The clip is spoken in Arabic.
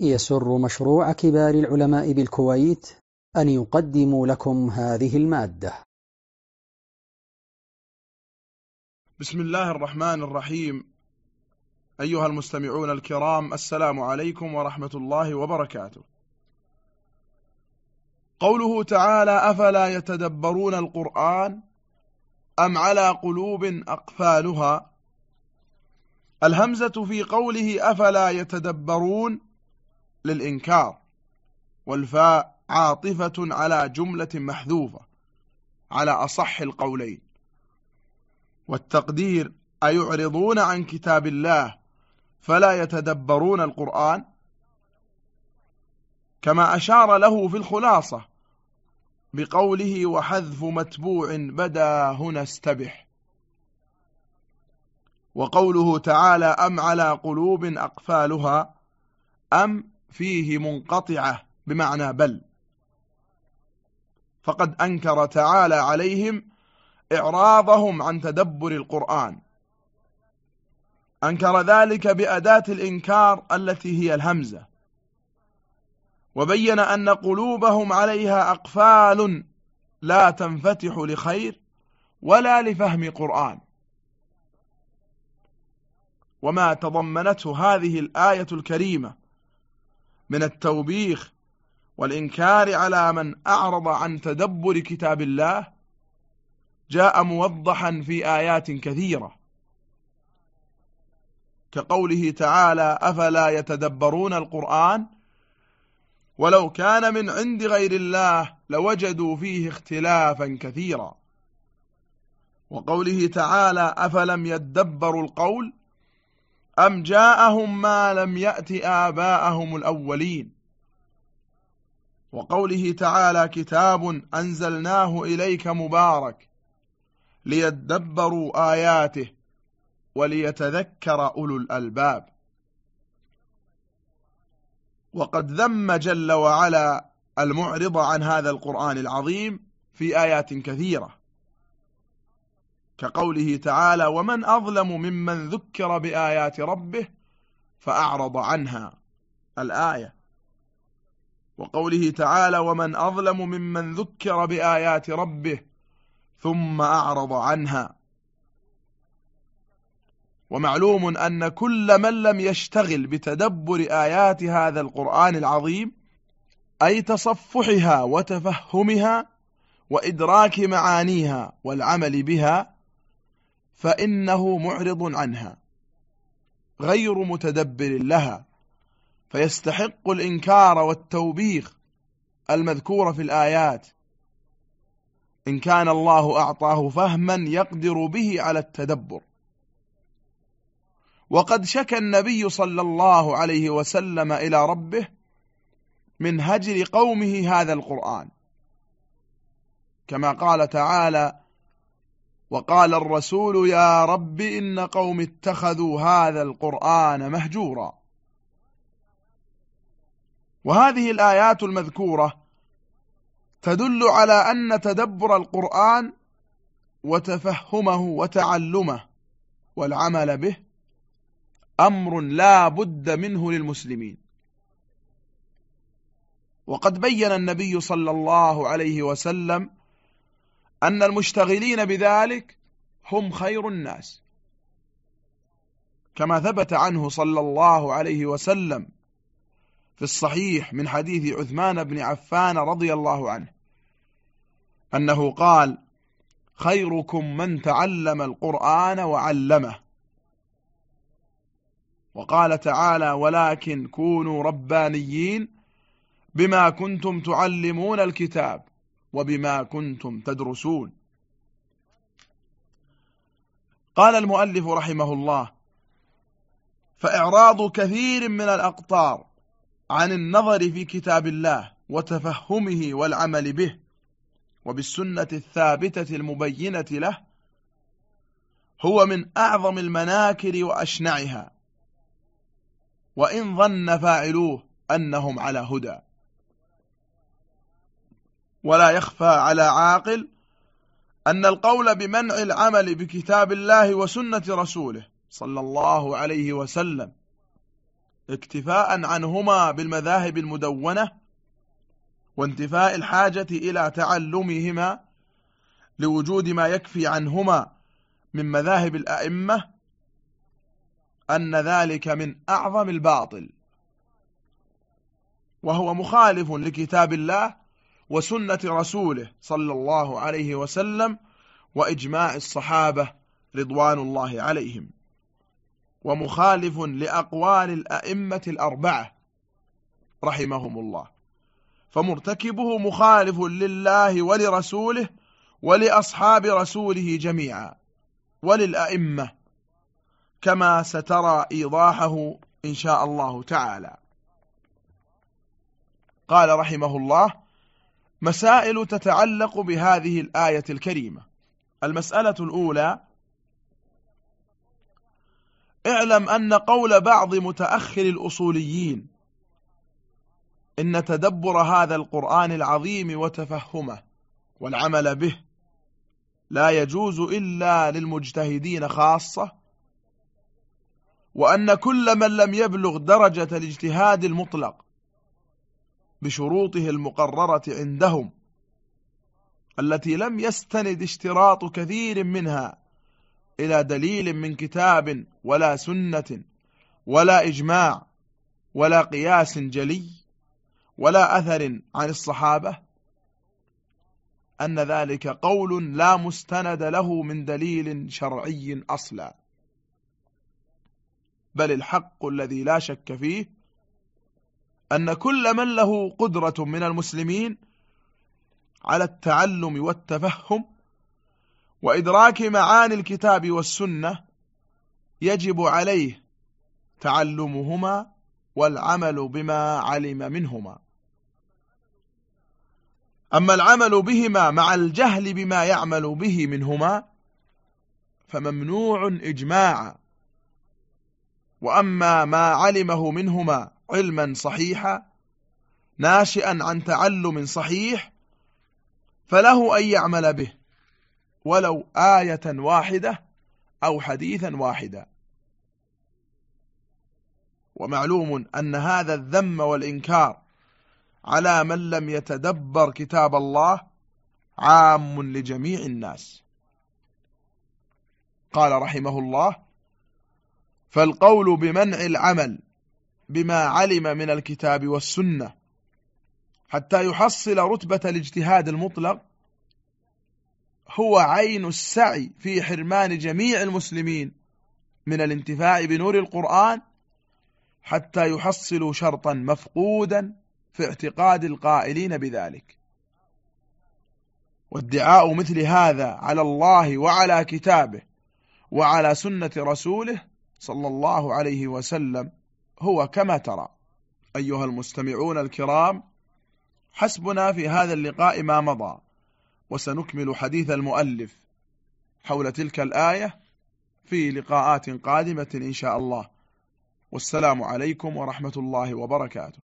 يسر مشروع كبار العلماء بالكويت أن يقدم لكم هذه المادة. بسم الله الرحمن الرحيم. أيها المستمعون الكرام السلام عليكم ورحمة الله وبركاته. قوله تعالى أفلا يتدبرون القرآن أم على قلوب أقفالها؟ الهمزة في قوله أفلا يتدبرون للإنكار والفاء عاطفة على جملة محذوفة على أصح القولين. والتقدير أيعرضون عن كتاب الله فلا يتدبرون القرآن كما أشار له في الخلاصة بقوله وحذف متبوع بدا هنا استبح. وقوله تعالى أم على قلوب أقفالها أم فيه منقطعة بمعنى بل. فقد أنكر تعالى عليهم إعراضهم عن تدبر القرآن. أنكر ذلك بأداة الإنكار التي هي الهمزة. وبين أن قلوبهم عليها أقفال لا تنفتح لخير ولا لفهم قرآن. وما تضمنته هذه الآية الكريمة من التوبيخ والإنكار على من أعرض عن تدبر كتاب الله جاء موضحا في آيات كثيرة. كقوله تعالى أفلا يتدبرون القرآن؟ ولو كان من عند غير الله لوجدوا فيه اختلافا كثيرا. وقوله تعالى أفلم يدبروا القول؟ أم جاءهم ما لم يأت آباءهم الأولين؟ وقوله تعالى كتاب أنزلناه إليك مبارك ليدبروا آياته وليتذكر أولو الألباب. وقد ذم جل وعلا المعرض عن هذا القرآن العظيم في آيات كثيرة. كقوله تعالى ومن أظلم ممن ذكر بآيات ربه فأعرض عنها الآية. وقوله تعالى ومن أظلم ممن ذكر بآيات ربه ثم أعرض عنها. ومعلوم أن كل من لم يشتغل بتدبر آيات هذا القرآن العظيم أي تصفحها وتفهمها وإدراك معانيها والعمل بها فإنه معرض عنها غير متدبر لها فيستحق الإنكار والتوبيخ المذكور في الآيات. إن كان الله أعطاه فهما يقدر به على التدبر. وقد شكى النبي صلى الله عليه وسلم إلى ربه من هجر قومه هذا القرآن. كما قال تعالى وقال الرسول يا رب إن قوم اتخذوا هذا القرآن مهجورا. وهذه الآيات المذكورة تدل على أن تدبر القرآن وتفهمه وتعلمه والعمل به أمر لا بد منه للمسلمين. وقد بين النبي صلى الله عليه وسلم أن المشتغلين بذلك هم خير الناس. كما ثبت عنه صلى الله عليه وسلم في الصحيح من حديث عثمان بن عفان رضي الله عنه أنه قال خيركم من تعلم القرآن وعلمه. وقال تعالى ولكن كونوا ربانيين بما كنتم تعلمون الكتاب. وبما كنتم تدرسون. قال المؤلف رحمه الله فإعراض كثير من الأقطار عن النظر في كتاب الله وتفهمه والعمل به وبالسنة الثابتة المبينة له هو من أعظم المناكر وأشنعها وإن ظن فاعلوه أنهم على هدى. ولا يخفى على عاقل أن القول بمنع العمل بكتاب الله وسنة رسوله صلى الله عليه وسلم اكتفاء عنهما بالمذاهب المدونة وانتفاء الحاجة إلى تعلمهما لوجود ما يكفي عنهما من مذاهب الأئمة أن ذلك من أعظم الباطل وهو مخالف لكتاب الله وسنة رسوله صلى الله عليه وسلم وإجماع الصحابة رضوان الله عليهم. ومخالف لأقوال الأئمة الأربعة رحمهم الله. فمرتكبه مخالف لله ولرسوله ولأصحاب رسوله جميعا وللأئمة كما سترى إيضاحه إن شاء الله تعالى. قال رحمه الله مسائل تتعلق بهذه الآية الكريمة. المسألة الأولى اعلم أن قول بعض متأخر الأصوليين إن تدبر هذا القرآن العظيم وتفهمه والعمل به لا يجوز إلا للمجتهدين خاصة وأن كل من لم يبلغ درجة الاجتهاد المطلق بشروطه المقررة عندهم التي لم يستند اشتراط كثير منها إلى دليل من كتاب ولا سنة ولا إجماع ولا قياس جلي ولا أثر عن الصحابة أن ذلك قول لا مستند له من دليل شرعي أصلا بل الحق الذي لا شك فيه أن كل من له قدرة من المسلمين على التعلم والتفهم وإدراك معاني الكتاب والسنة يجب عليه تعلمهما والعمل بما علم منهما. أما العمل بهما مع الجهل بما يعمل به منهما فممنوع إجماعا وأما ما علمه منهما علما صحيحا ناشئا عن تعلم صحيح فله أن يعمل به ولو آية واحدة أو حديثا واحدا. ومعلوم أن هذا الذم والإنكار على من لم يتدبر كتاب الله عام لجميع الناس. قال رحمه الله فالقول بمنع العمل بما علم من الكتاب والسنة. حتى يحصل رتبة الاجتهاد المطلق هو عين السعي في حرمان جميع المسلمين من الانتفاع بنور القرآن حتى يحصلوا شرطا مفقودا في اعتقاد القائلين بذلك. وادعاء مثل هذا على الله وعلى كتابه وعلى سنة رسوله صلى الله عليه وسلم هو كما ترى. أيها المستمعون الكرام حسبنا في هذا اللقاء ما مضى وسنكمل حديث المؤلف حول تلك الآية في لقاءات قادمة إن شاء الله. والسلام عليكم ورحمة الله وبركاته.